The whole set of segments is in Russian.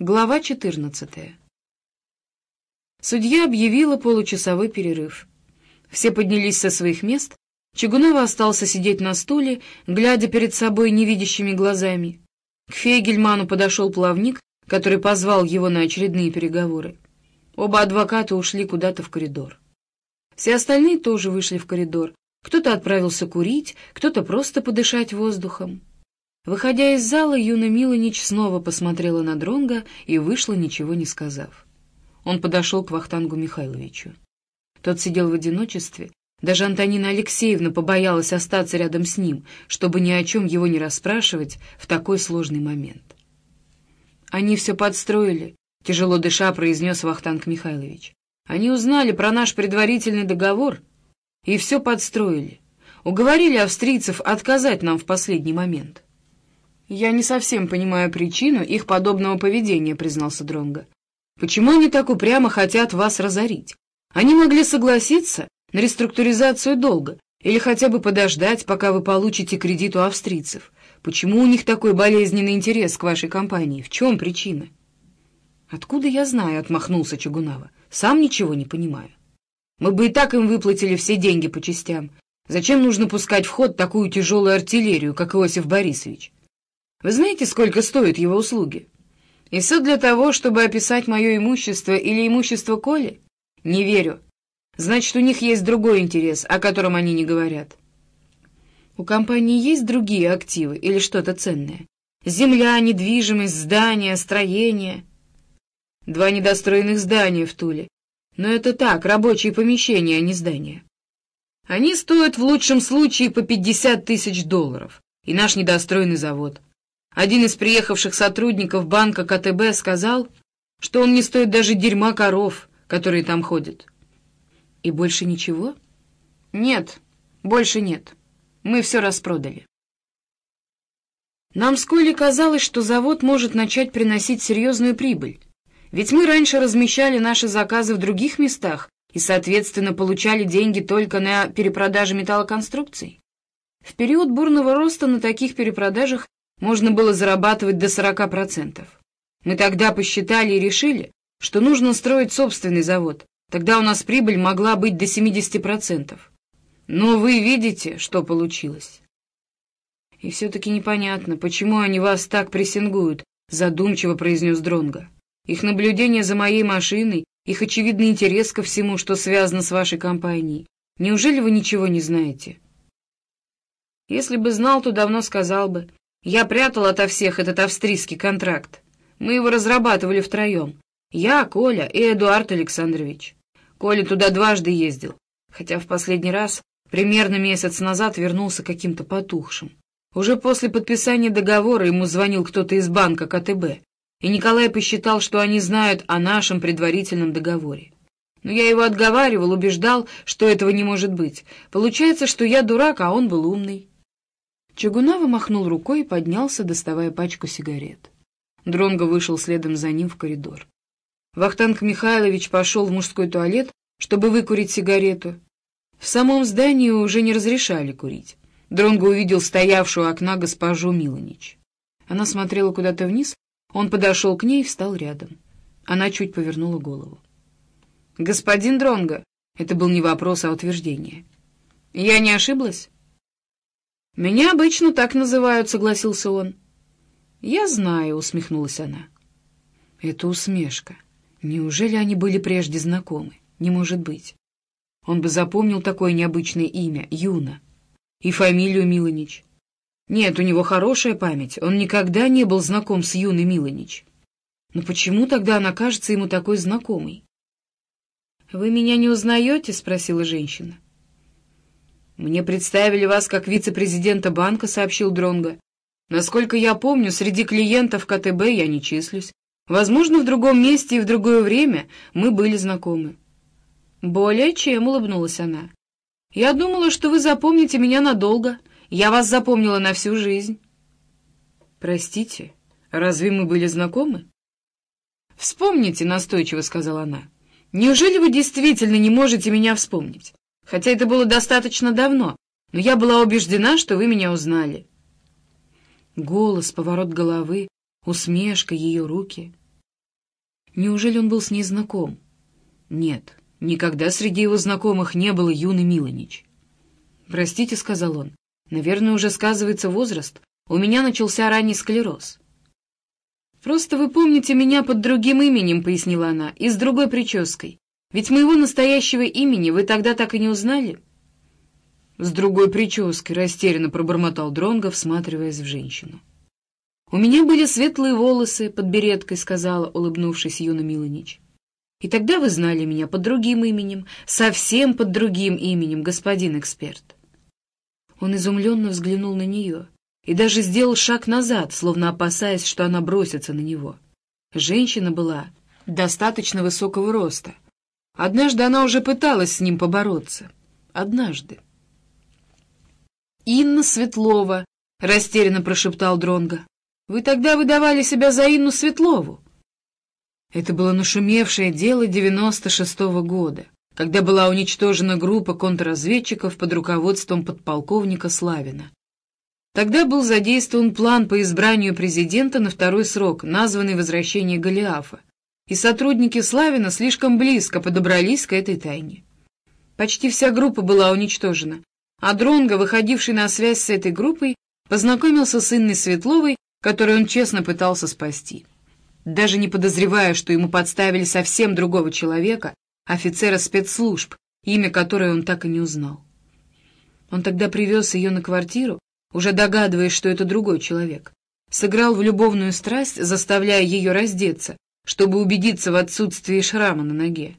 Глава 14. Судья объявила получасовой перерыв. Все поднялись со своих мест. Чугунова остался сидеть на стуле, глядя перед собой невидящими глазами. К Фейгельману подошел плавник, который позвал его на очередные переговоры. Оба адвоката ушли куда-то в коридор. Все остальные тоже вышли в коридор. Кто-то отправился курить, кто-то просто подышать воздухом. Выходя из зала, Юна Милонич снова посмотрела на Дронга и вышла, ничего не сказав. Он подошел к Вахтангу Михайловичу. Тот сидел в одиночестве. Даже Антонина Алексеевна побоялась остаться рядом с ним, чтобы ни о чем его не расспрашивать в такой сложный момент. «Они все подстроили», — тяжело дыша произнес Вахтанг Михайлович. «Они узнали про наш предварительный договор и все подстроили. Уговорили австрийцев отказать нам в последний момент». «Я не совсем понимаю причину их подобного поведения», — признался Дронго. «Почему они так упрямо хотят вас разорить? Они могли согласиться на реструктуризацию долга или хотя бы подождать, пока вы получите кредит у австрийцев. Почему у них такой болезненный интерес к вашей компании? В чем причина?» «Откуда я знаю?» — отмахнулся Чугунава. «Сам ничего не понимаю. Мы бы и так им выплатили все деньги по частям. Зачем нужно пускать в ход такую тяжелую артиллерию, как Иосиф Борисович?» Вы знаете, сколько стоят его услуги? И все для того, чтобы описать мое имущество или имущество Коли? Не верю. Значит, у них есть другой интерес, о котором они не говорят. У компании есть другие активы или что-то ценное? Земля, недвижимость, здания, строения. Два недостроенных здания в Туле. Но это так, рабочие помещения, а не здания. Они стоят в лучшем случае по 50 тысяч долларов. И наш недостроенный завод. Один из приехавших сотрудников банка КТБ сказал, что он не стоит даже дерьма коров, которые там ходят. И больше ничего? Нет, больше нет. Мы все распродали. Нам с Колей казалось, что завод может начать приносить серьезную прибыль. Ведь мы раньше размещали наши заказы в других местах и, соответственно, получали деньги только на перепродаже металлоконструкций. В период бурного роста на таких перепродажах можно было зарабатывать до 40%. Мы тогда посчитали и решили, что нужно строить собственный завод. Тогда у нас прибыль могла быть до 70%. Но вы видите, что получилось. И все-таки непонятно, почему они вас так прессингуют, задумчиво произнес Дронга. Их наблюдение за моей машиной, их очевидный интерес ко всему, что связано с вашей компанией. Неужели вы ничего не знаете? Если бы знал, то давно сказал бы. Я прятал ото всех этот австрийский контракт. Мы его разрабатывали втроем. Я, Коля и Эдуард Александрович. Коля туда дважды ездил, хотя в последний раз, примерно месяц назад, вернулся каким-то потухшим. Уже после подписания договора ему звонил кто-то из банка КТБ, и Николай посчитал, что они знают о нашем предварительном договоре. Но я его отговаривал, убеждал, что этого не может быть. Получается, что я дурак, а он был умный. Чугунава махнул рукой и поднялся, доставая пачку сигарет. Дронго вышел следом за ним в коридор. Вахтанг Михайлович пошел в мужской туалет, чтобы выкурить сигарету. В самом здании уже не разрешали курить. Дронго увидел стоявшую у окна госпожу Милонич. Она смотрела куда-то вниз, он подошел к ней и встал рядом. Она чуть повернула голову. «Господин Дронго!» — это был не вопрос, а утверждение. «Я не ошиблась?» «Меня обычно так называют», — согласился он. «Я знаю», — усмехнулась она. Это усмешка. Неужели они были прежде знакомы? Не может быть. Он бы запомнил такое необычное имя — Юна. И фамилию Милонич. Нет, у него хорошая память. Он никогда не был знаком с Юной Милонич. Но почему тогда она кажется ему такой знакомой? «Вы меня не узнаете?» — спросила женщина. «Мне представили вас как вице-президента банка», — сообщил Дронго. «Насколько я помню, среди клиентов КТБ я не числюсь. Возможно, в другом месте и в другое время мы были знакомы». «Более чем», — улыбнулась она. «Я думала, что вы запомните меня надолго. Я вас запомнила на всю жизнь». «Простите, разве мы были знакомы?» «Вспомните», — настойчиво сказала она. «Неужели вы действительно не можете меня вспомнить? Хотя это было достаточно давно, но я была убеждена, что вы меня узнали. Голос, поворот головы, усмешка, ее руки. Неужели он был с ней знаком? Нет, никогда среди его знакомых не было юный Милонич. «Простите», — сказал он, — «наверное, уже сказывается возраст. У меня начался ранний склероз». «Просто вы помните меня под другим именем», — пояснила она, — «и с другой прической. Ведь моего настоящего имени вы тогда так и не узнали?» «С другой прической», — растерянно пробормотал Дронго, всматриваясь в женщину. «У меня были светлые волосы под береткой», — сказала, улыбнувшись Юна Милонич. «И тогда вы знали меня под другим именем, совсем под другим именем, господин эксперт». Он изумленно взглянул на нее и даже сделал шаг назад, словно опасаясь, что она бросится на него. Женщина была достаточно высокого роста. Однажды она уже пыталась с ним побороться. Однажды. «Инна Светлова», — растерянно прошептал Дронга. «Вы тогда выдавали себя за Инну Светлову». Это было нашумевшее дело девяносто шестого года, когда была уничтожена группа контрразведчиков под руководством подполковника Славина. Тогда был задействован план по избранию президента на второй срок, названный «Возвращение Голиафа», и сотрудники Славина слишком близко подобрались к этой тайне. Почти вся группа была уничтожена, а Дронго, выходивший на связь с этой группой, познакомился с Инной Светловой, которую он честно пытался спасти. Даже не подозревая, что ему подставили совсем другого человека, офицера спецслужб, имя которой он так и не узнал. Он тогда привез ее на квартиру, уже догадываясь, что это другой человек. Сыграл в любовную страсть, заставляя ее раздеться, чтобы убедиться в отсутствии шрама на ноге.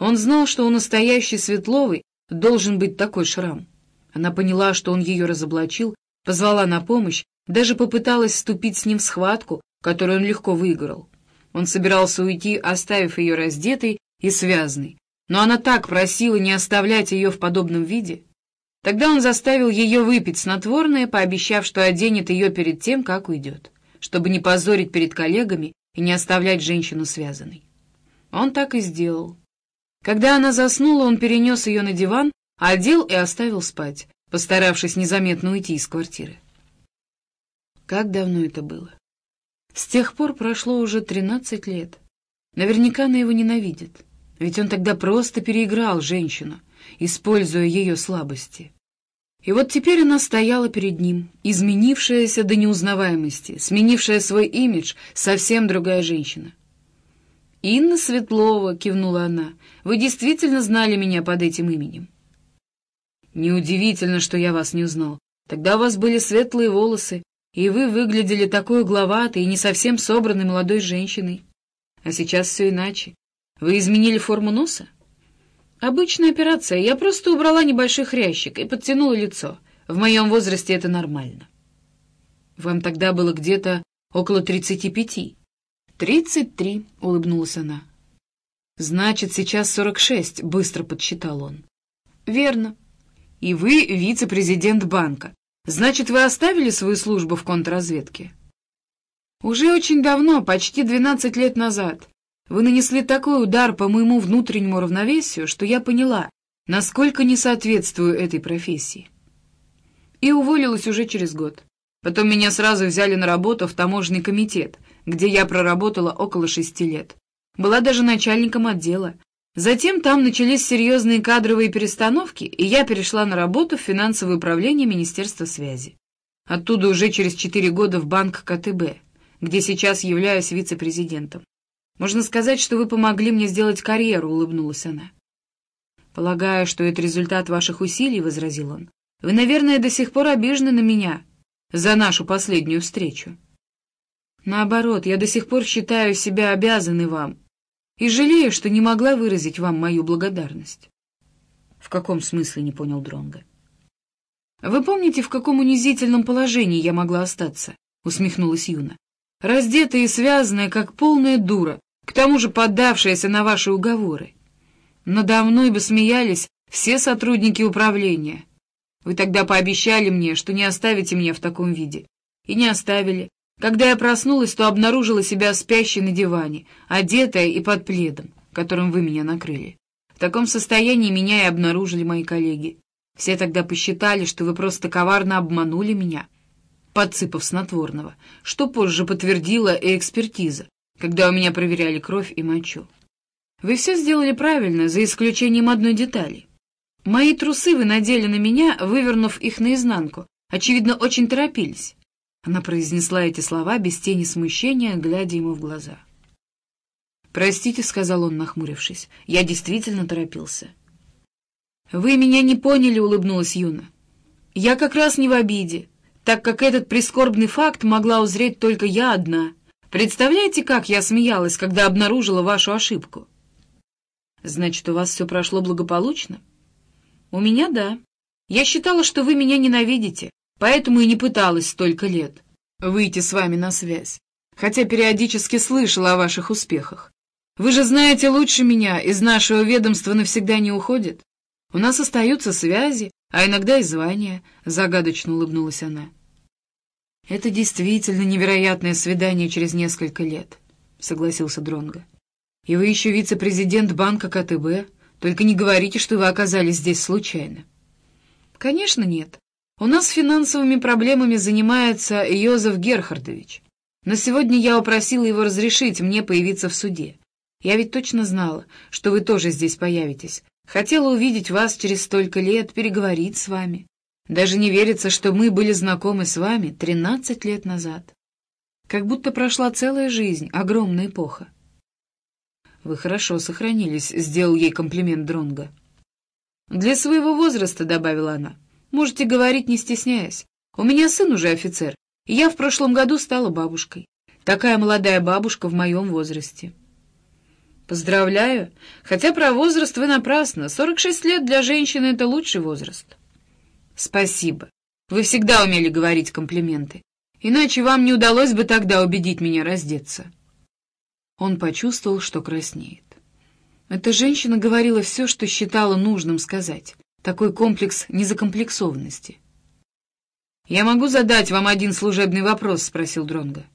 Он знал, что у настоящей Светловой должен быть такой шрам. Она поняла, что он ее разоблачил, позвала на помощь, даже попыталась вступить с ним в схватку, которую он легко выиграл. Он собирался уйти, оставив ее раздетой и связанной, но она так просила не оставлять ее в подобном виде. Тогда он заставил ее выпить снотворное, пообещав, что оденет ее перед тем, как уйдет, чтобы не позорить перед коллегами и не оставлять женщину связанной. Он так и сделал. Когда она заснула, он перенес ее на диван, одел и оставил спать, постаравшись незаметно уйти из квартиры. Как давно это было? С тех пор прошло уже тринадцать лет. Наверняка она его ненавидит, ведь он тогда просто переиграл женщину, используя ее слабости. И вот теперь она стояла перед ним, изменившаяся до неузнаваемости, сменившая свой имидж, совсем другая женщина. «Инна Светлова», — кивнула она, — «вы действительно знали меня под этим именем?» «Неудивительно, что я вас не узнал. Тогда у вас были светлые волосы, и вы выглядели такой угловатой и не совсем собранной молодой женщиной. А сейчас все иначе. Вы изменили форму носа?» «Обычная операция. Я просто убрала небольшой хрящик и подтянула лицо. В моем возрасте это нормально». «Вам тогда было где-то около тридцати пяти». «Тридцать три», — улыбнулась она. «Значит, сейчас сорок шесть», — быстро подсчитал он. «Верно. И вы вице-президент банка. Значит, вы оставили свою службу в контрразведке?» «Уже очень давно, почти двенадцать лет назад. Вы нанесли такой удар по моему внутреннему равновесию, что я поняла, насколько не соответствую этой профессии. И уволилась уже через год. Потом меня сразу взяли на работу в таможенный комитет, где я проработала около шести лет. Была даже начальником отдела. Затем там начались серьезные кадровые перестановки, и я перешла на работу в финансовое управление Министерства связи. Оттуда уже через четыре года в банк КТБ, где сейчас являюсь вице-президентом. «Можно сказать, что вы помогли мне сделать карьеру», — улыбнулась она. «Полагаю, что это результат ваших усилий», — возразил он. «Вы, наверное, до сих пор обижены на меня за нашу последнюю встречу». «Наоборот, я до сих пор считаю себя обязанной вам и жалею, что не могла выразить вам мою благодарность». «В каком смысле?» — не понял Дронга. «Вы помните, в каком унизительном положении я могла остаться?» — усмехнулась Юна. «Раздетая и связанная, как полная дура, к тому же поддавшаяся на ваши уговоры. Надо мной бы смеялись все сотрудники управления. Вы тогда пообещали мне, что не оставите меня в таком виде. И не оставили. Когда я проснулась, то обнаружила себя спящей на диване, одетая и под пледом, которым вы меня накрыли. В таком состоянии меня и обнаружили мои коллеги. Все тогда посчитали, что вы просто коварно обманули меня, подсыпав снотворного, что позже подтвердила и экспертиза, когда у меня проверяли кровь и мочу. Вы все сделали правильно, за исключением одной детали. Мои трусы вы надели на меня, вывернув их наизнанку. Очевидно, очень торопились. Она произнесла эти слова без тени смущения, глядя ему в глаза. «Простите», — сказал он, нахмурившись, — «я действительно торопился». «Вы меня не поняли», — улыбнулась Юна. «Я как раз не в обиде, так как этот прискорбный факт могла узреть только я одна. Представляете, как я смеялась, когда обнаружила вашу ошибку?» «Значит, у вас все прошло благополучно?» «У меня — да. Я считала, что вы меня ненавидите, поэтому и не пыталась столько лет выйти с вами на связь, хотя периодически слышала о ваших успехах. Вы же знаете лучше меня, из нашего ведомства навсегда не уходит. У нас остаются связи, а иногда и звания», — загадочно улыбнулась она. «Это действительно невероятное свидание через несколько лет», — согласился Дронго. «И вы еще вице-президент банка КТБ, только не говорите, что вы оказались здесь случайно». «Конечно нет. У нас финансовыми проблемами занимается Йозеф Герхардович. Но сегодня я упросила его разрешить мне появиться в суде. Я ведь точно знала, что вы тоже здесь появитесь. Хотела увидеть вас через столько лет, переговорить с вами. Даже не верится, что мы были знакомы с вами тринадцать лет назад. Как будто прошла целая жизнь, огромная эпоха. Вы хорошо сохранились, — сделал ей комплимент Дронга. Для своего возраста, — добавила она, — можете говорить, не стесняясь. У меня сын уже офицер, и я в прошлом году стала бабушкой. Такая молодая бабушка в моем возрасте. Поздравляю, хотя про возраст вы напрасно. 46 лет для женщины — это лучший возраст. Спасибо. Вы всегда умели говорить комплименты. Иначе вам не удалось бы тогда убедить меня раздеться. Он почувствовал, что краснеет. Эта женщина говорила все, что считала нужным сказать. Такой комплекс незакомплексованности. «Я могу задать вам один служебный вопрос?» — спросил Дронга.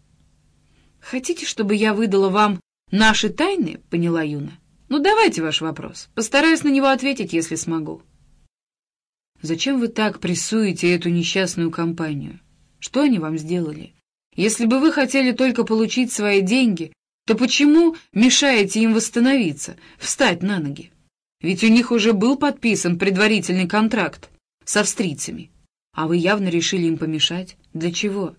«Хотите, чтобы я выдала вам наши тайны?» — поняла Юна. «Ну, давайте ваш вопрос. Постараюсь на него ответить, если смогу». «Зачем вы так прессуете эту несчастную компанию? Что они вам сделали? Если бы вы хотели только получить свои деньги, то почему мешаете им восстановиться, встать на ноги? Ведь у них уже был подписан предварительный контракт с австрийцами, а вы явно решили им помешать. Для чего?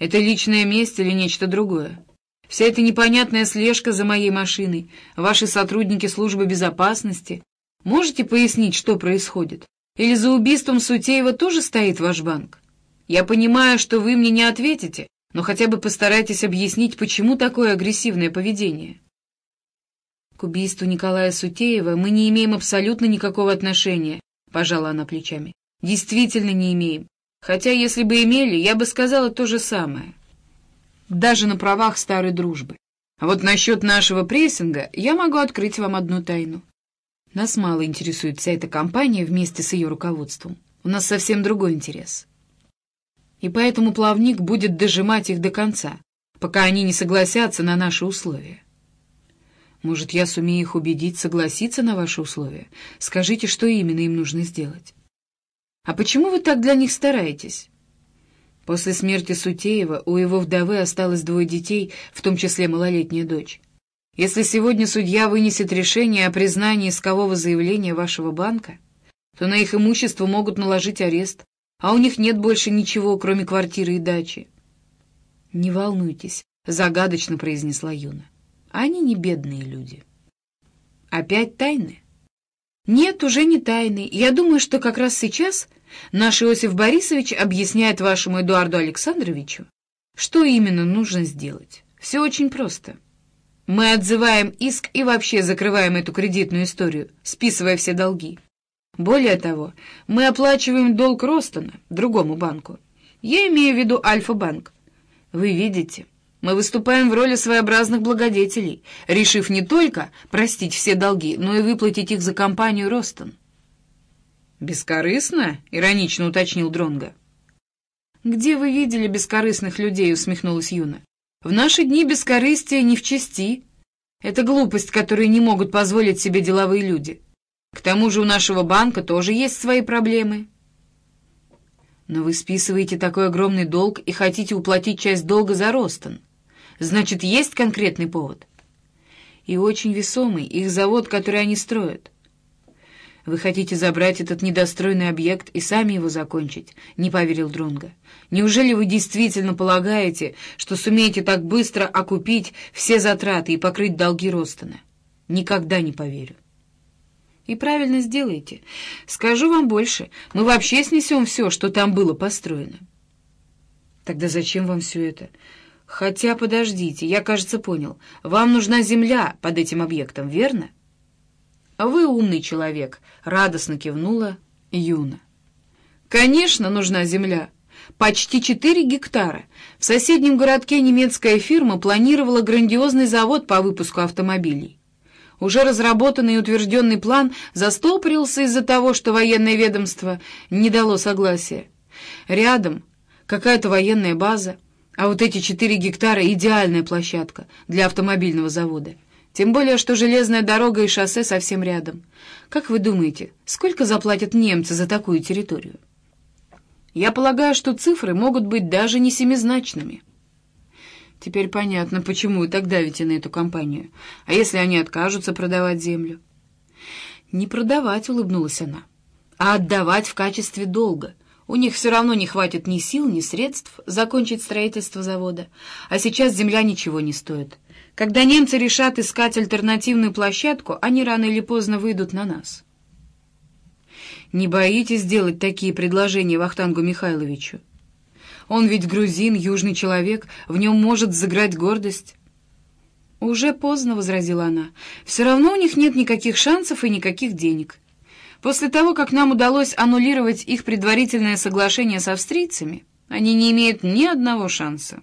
Это личная месть или нечто другое? Вся эта непонятная слежка за моей машиной, ваши сотрудники службы безопасности. Можете пояснить, что происходит? Или за убийством Сутеева тоже стоит ваш банк? Я понимаю, что вы мне не ответите, но хотя бы постарайтесь объяснить, почему такое агрессивное поведение. К убийству Николая Сутеева мы не имеем абсолютно никакого отношения, пожала она плечами. Действительно не имеем. Хотя, если бы имели, я бы сказала то же самое. Даже на правах старой дружбы. А вот насчет нашего прессинга я могу открыть вам одну тайну. Нас мало интересует вся эта компания вместе с ее руководством. У нас совсем другой интерес и поэтому плавник будет дожимать их до конца, пока они не согласятся на наши условия. Может, я сумею их убедить согласиться на ваши условия? Скажите, что именно им нужно сделать. А почему вы так для них стараетесь? После смерти Сутеева у его вдовы осталось двое детей, в том числе малолетняя дочь. Если сегодня судья вынесет решение о признании искового заявления вашего банка, то на их имущество могут наложить арест, а у них нет больше ничего, кроме квартиры и дачи. — Не волнуйтесь, — загадочно произнесла Юна. — Они не бедные люди. — Опять тайны? — Нет, уже не тайны. Я думаю, что как раз сейчас наш Иосиф Борисович объясняет вашему Эдуарду Александровичу, что именно нужно сделать. Все очень просто. Мы отзываем иск и вообще закрываем эту кредитную историю, списывая все долги. Более того, мы оплачиваем долг Ростона, другому банку. Я имею в виду Альфа-банк. Вы видите, мы выступаем в роли своеобразных благодетелей, решив не только простить все долги, но и выплатить их за компанию Ростон. «Бескорыстно?» — иронично уточнил Дронга. «Где вы видели бескорыстных людей?» — усмехнулась Юна. «В наши дни бескорыстие не в чести. Это глупость, которую не могут позволить себе деловые люди». К тому же у нашего банка тоже есть свои проблемы. Но вы списываете такой огромный долг и хотите уплатить часть долга за Ростон. Значит, есть конкретный повод. И очень весомый их завод, который они строят. «Вы хотите забрать этот недостроенный объект и сами его закончить?» — не поверил Дронга. «Неужели вы действительно полагаете, что сумеете так быстро окупить все затраты и покрыть долги Ростона?» «Никогда не поверю». «И правильно сделаете. Скажу вам больше, мы вообще снесем все, что там было построено». «Тогда зачем вам все это?» «Хотя, подождите, я, кажется, понял. Вам нужна земля под этим объектом, верно?» А «Вы умный человек», — радостно кивнула Юна. «Конечно, нужна земля. Почти четыре гектара. В соседнем городке немецкая фирма планировала грандиозный завод по выпуску автомобилей. Уже разработанный и утвержденный план застопорился из-за того, что военное ведомство не дало согласия. Рядом какая-то военная база, а вот эти четыре гектара — идеальная площадка для автомобильного завода. Тем более, что железная дорога и шоссе совсем рядом. Как вы думаете, сколько заплатят немцы за такую территорию? Я полагаю, что цифры могут быть даже не семизначными. Теперь понятно, почему вы так давите на эту компанию. А если они откажутся продавать землю? Не продавать, улыбнулась она, а отдавать в качестве долга. У них все равно не хватит ни сил, ни средств закончить строительство завода. А сейчас земля ничего не стоит. Когда немцы решат искать альтернативную площадку, они рано или поздно выйдут на нас. Не боитесь делать такие предложения Вахтангу Михайловичу? Он ведь грузин, южный человек, в нем может заграть гордость. «Уже поздно», — возразила она. «Все равно у них нет никаких шансов и никаких денег. После того, как нам удалось аннулировать их предварительное соглашение с австрийцами, они не имеют ни одного шанса».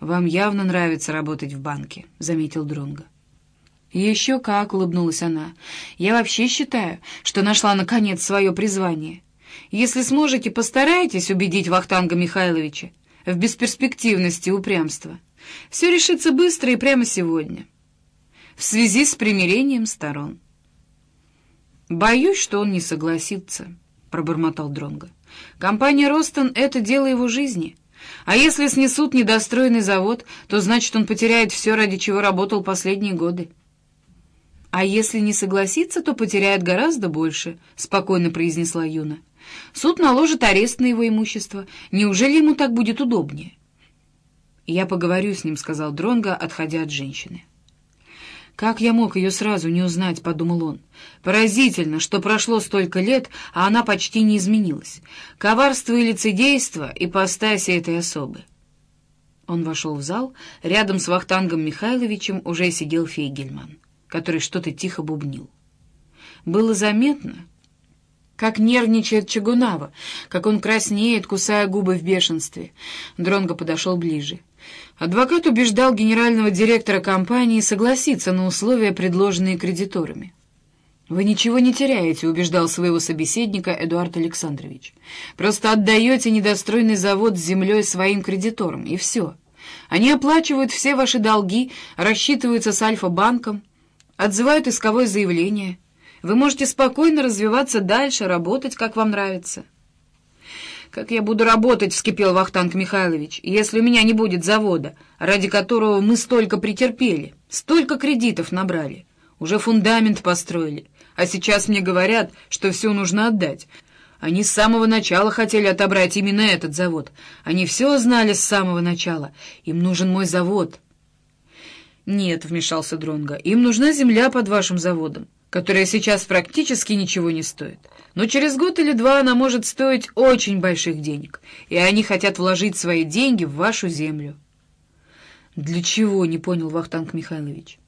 «Вам явно нравится работать в банке», — заметил Дронго. «Еще как», — улыбнулась она. «Я вообще считаю, что нашла, наконец, свое призвание. Если сможете, постарайтесь убедить Вахтанга Михайловича в бесперспективности упрямства. Все решится быстро и прямо сегодня, в связи с примирением сторон». «Боюсь, что он не согласится», — пробормотал Дронго. «Компания «Ростон» — это дело его жизни». А если снесут недостроенный завод, то значит, он потеряет все, ради чего работал последние годы. «А если не согласится, то потеряет гораздо больше», — спокойно произнесла Юна. «Суд наложит арест на его имущество. Неужели ему так будет удобнее?» «Я поговорю с ним», — сказал Дронго, отходя от женщины. «Как я мог ее сразу не узнать?» — подумал он. «Поразительно, что прошло столько лет, а она почти не изменилась. Коварство и лицедейство — ипостаси этой особы». Он вошел в зал. Рядом с Вахтангом Михайловичем уже сидел Фейгельман, который что-то тихо бубнил. Было заметно, как нервничает Чагунава, как он краснеет, кусая губы в бешенстве. Дронго подошел ближе. Адвокат убеждал генерального директора компании согласиться на условия, предложенные кредиторами. «Вы ничего не теряете», — убеждал своего собеседника Эдуард Александрович. «Просто отдаете недостроенный завод с землей своим кредиторам, и все. Они оплачивают все ваши долги, рассчитываются с Альфа-банком, отзывают исковое заявление. Вы можете спокойно развиваться дальше, работать, как вам нравится». «Как я буду работать?» — вскипел Вахтанг Михайлович. «Если у меня не будет завода, ради которого мы столько претерпели, столько кредитов набрали, уже фундамент построили, а сейчас мне говорят, что все нужно отдать». Они с самого начала хотели отобрать именно этот завод. Они все знали с самого начала. Им нужен мой завод. «Нет», — вмешался Дронга, — «им нужна земля под вашим заводом, которая сейчас практически ничего не стоит но через год или два она может стоить очень больших денег, и они хотят вложить свои деньги в вашу землю. «Для чего?» — не понял Вахтанг Михайлович.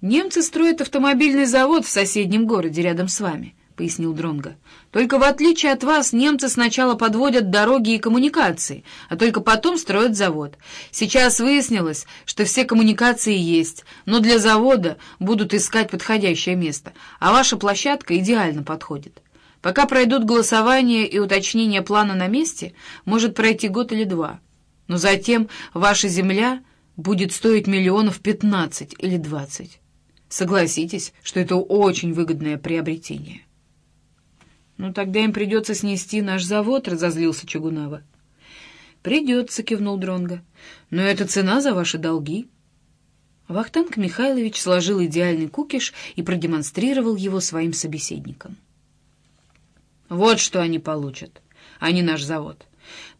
«Немцы строят автомобильный завод в соседнем городе рядом с вами», — пояснил Дронга. «Только в отличие от вас, немцы сначала подводят дороги и коммуникации, а только потом строят завод. Сейчас выяснилось, что все коммуникации есть, но для завода будут искать подходящее место, а ваша площадка идеально подходит. Пока пройдут голосование и уточнение плана на месте, может пройти год или два. Но затем ваша земля будет стоить миллионов пятнадцать или двадцать. Согласитесь, что это очень выгодное приобретение. «Ну, тогда им придется снести наш завод», — разозлился Чугунава. «Придется», — кивнул Дронга. «Но это цена за ваши долги». Вахтанг Михайлович сложил идеальный кукиш и продемонстрировал его своим собеседникам. «Вот что они получат, а не наш завод.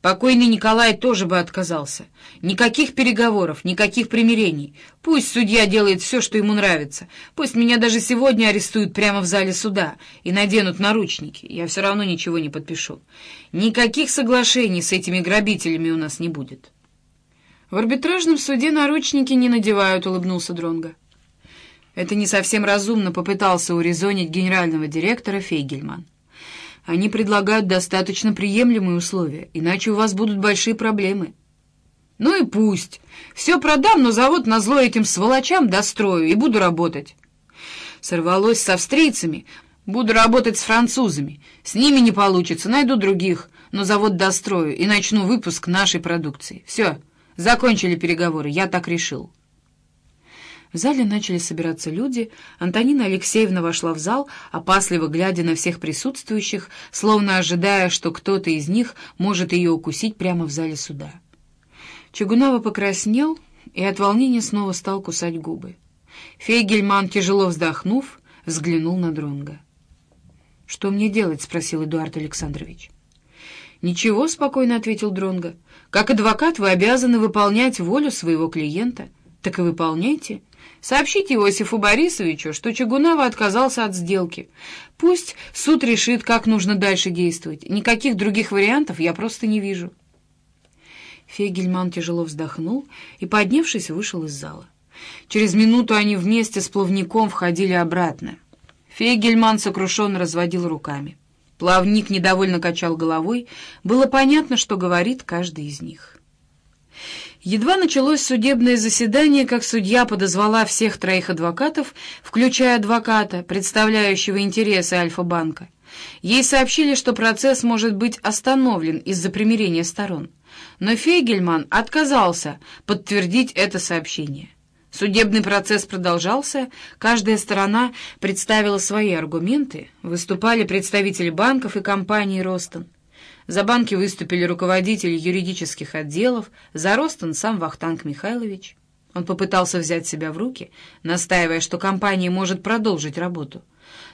Покойный Николай тоже бы отказался. Никаких переговоров, никаких примирений. Пусть судья делает все, что ему нравится. Пусть меня даже сегодня арестуют прямо в зале суда и наденут наручники. Я все равно ничего не подпишу. Никаких соглашений с этими грабителями у нас не будет. В арбитражном суде наручники не надевают, улыбнулся Дронга. Это не совсем разумно попытался урезонить генерального директора Фейгельман. Они предлагают достаточно приемлемые условия, иначе у вас будут большие проблемы. Ну и пусть. Все продам, но завод назло этим сволочам дострою и буду работать. Сорвалось с австрийцами, буду работать с французами. С ними не получится, найду других, но завод дострою и начну выпуск нашей продукции. Все, закончили переговоры, я так решил». В зале начали собираться люди. Антонина Алексеевна вошла в зал, опасливо глядя на всех присутствующих, словно ожидая, что кто-то из них может ее укусить прямо в зале суда. Чугунава покраснел и от волнения снова стал кусать губы. Фейгельман, тяжело вздохнув, взглянул на Дронга. «Что мне делать?» — спросил Эдуард Александрович. «Ничего», — спокойно ответил Дронга. «Как адвокат вы обязаны выполнять волю своего клиента. Так и выполняйте. Сообщите Иосифу Борисовичу, что Чугунава отказался от сделки. Пусть суд решит, как нужно дальше действовать. Никаких других вариантов я просто не вижу». Фегельман тяжело вздохнул и, поднявшись, вышел из зала. Через минуту они вместе с плавником входили обратно. Фегельман сокрушенно разводил руками. Плавник недовольно качал головой. Было понятно, что говорит каждый из них. Едва началось судебное заседание, как судья подозвала всех троих адвокатов, включая адвоката, представляющего интересы Альфа-банка. Ей сообщили, что процесс может быть остановлен из-за примирения сторон. Но Фейгельман отказался подтвердить это сообщение. Судебный процесс продолжался, каждая сторона представила свои аргументы, выступали представители банков и компании «Ростон». За банки выступили руководители юридических отделов, за Ростон сам Вахтанг Михайлович. Он попытался взять себя в руки, настаивая, что компания может продолжить работу.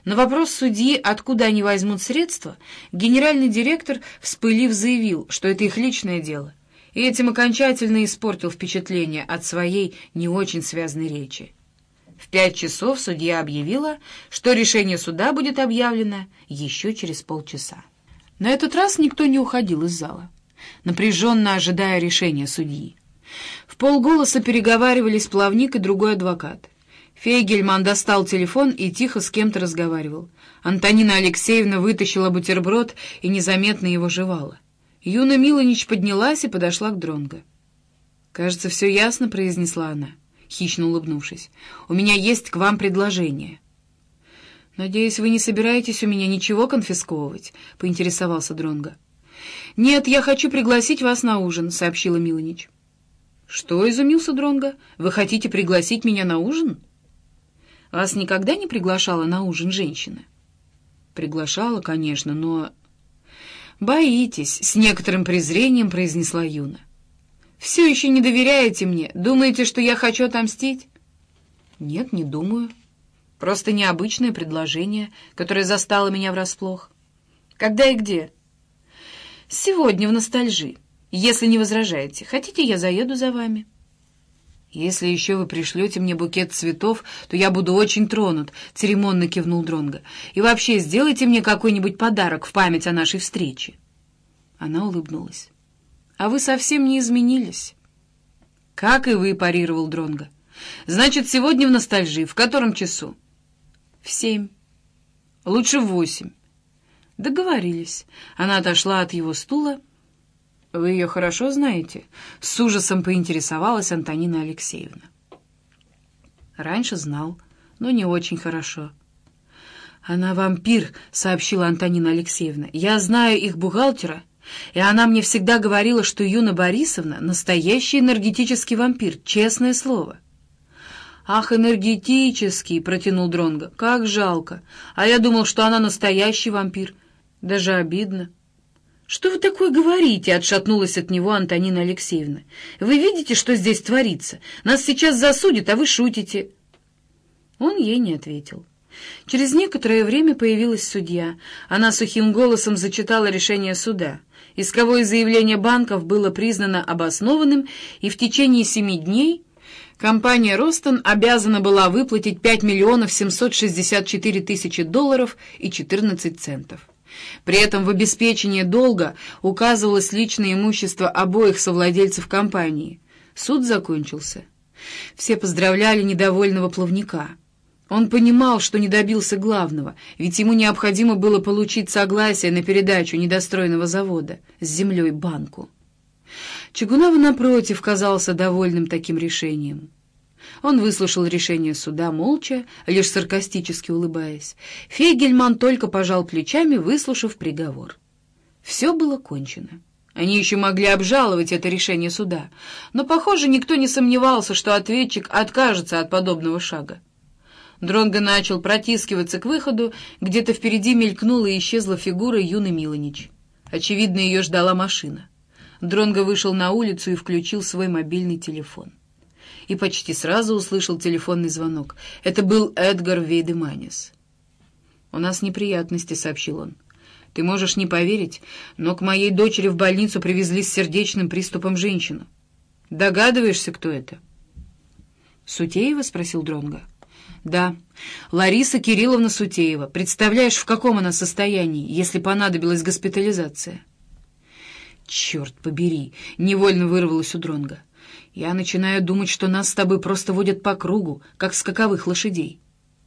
На вопрос судьи, откуда они возьмут средства, генеральный директор, вспылив, заявил, что это их личное дело, и этим окончательно испортил впечатление от своей не очень связанной речи. В пять часов судья объявила, что решение суда будет объявлено еще через полчаса. На этот раз никто не уходил из зала, напряженно ожидая решения судьи. В полголоса переговаривались плавник и другой адвокат. Фейгельман достал телефон и тихо с кем-то разговаривал. Антонина Алексеевна вытащила бутерброд и незаметно его жевала. Юна Милонич поднялась и подошла к Дронго. «Кажется, все ясно», — произнесла она, хищно улыбнувшись. «У меня есть к вам предложение». «Надеюсь, вы не собираетесь у меня ничего конфисковывать?» — поинтересовался Дронго. «Нет, я хочу пригласить вас на ужин», — сообщила Милонич. «Что?» — изумился Дронго. «Вы хотите пригласить меня на ужин?» «Вас никогда не приглашала на ужин женщина?» «Приглашала, конечно, но...» «Боитесь», — с некоторым презрением произнесла Юна. «Все еще не доверяете мне? Думаете, что я хочу отомстить?» «Нет, не думаю». Просто необычное предложение, которое застало меня врасплох. Когда и где? Сегодня в ностальжи. Если не возражаете, хотите, я заеду за вами? Если еще вы пришлете мне букет цветов, то я буду очень тронут, — церемонно кивнул Дронго. И вообще сделайте мне какой-нибудь подарок в память о нашей встрече. Она улыбнулась. А вы совсем не изменились. Как и вы, — парировал Дронго. Значит, сегодня в ностальжи. В котором часу? В семь. Лучше в восемь. Договорились. Она отошла от его стула. «Вы ее хорошо знаете?» — с ужасом поинтересовалась Антонина Алексеевна. «Раньше знал, но не очень хорошо». «Она вампир», — сообщила Антонина Алексеевна. «Я знаю их бухгалтера, и она мне всегда говорила, что Юна Борисовна — настоящий энергетический вампир, честное слово». «Ах, энергетический!» — протянул Дронго. «Как жалко! А я думал, что она настоящий вампир. Даже обидно». «Что вы такое говорите?» — отшатнулась от него Антонина Алексеевна. «Вы видите, что здесь творится? Нас сейчас засудят, а вы шутите». Он ей не ответил. Через некоторое время появилась судья. Она сухим голосом зачитала решение суда. Исковое заявление банков было признано обоснованным, и в течение семи дней компания «Ростон» обязана была выплатить 5 миллионов 764 тысячи долларов и 14 центов. При этом в обеспечении долга указывалось личное имущество обоих совладельцев компании. Суд закончился. Все поздравляли недовольного плавника. Он понимал, что не добился главного, ведь ему необходимо было получить согласие на передачу недостроенного завода с землей банку. Чугунова, напротив, казался довольным таким решением. Он выслушал решение суда молча, лишь саркастически улыбаясь. Фейгельман только пожал плечами, выслушав приговор. Все было кончено. Они еще могли обжаловать это решение суда, но, похоже, никто не сомневался, что ответчик откажется от подобного шага. Дронго начал протискиваться к выходу, где-то впереди мелькнула и исчезла фигура Юны Милонич. Очевидно, ее ждала машина. Дронго вышел на улицу и включил свой мобильный телефон. И почти сразу услышал телефонный звонок. Это был Эдгар Вейдеманис. «У нас неприятности», — сообщил он. «Ты можешь не поверить, но к моей дочери в больницу привезли с сердечным приступом женщину. Догадываешься, кто это?» «Сутеева?» — спросил Дронго. «Да, Лариса Кирилловна Сутеева. Представляешь, в каком она состоянии, если понадобилась госпитализация?» «Черт побери!» — невольно вырвалось у Дронга. «Я начинаю думать, что нас с тобой просто водят по кругу, как скаковых лошадей.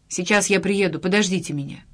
Сейчас я приеду, подождите меня».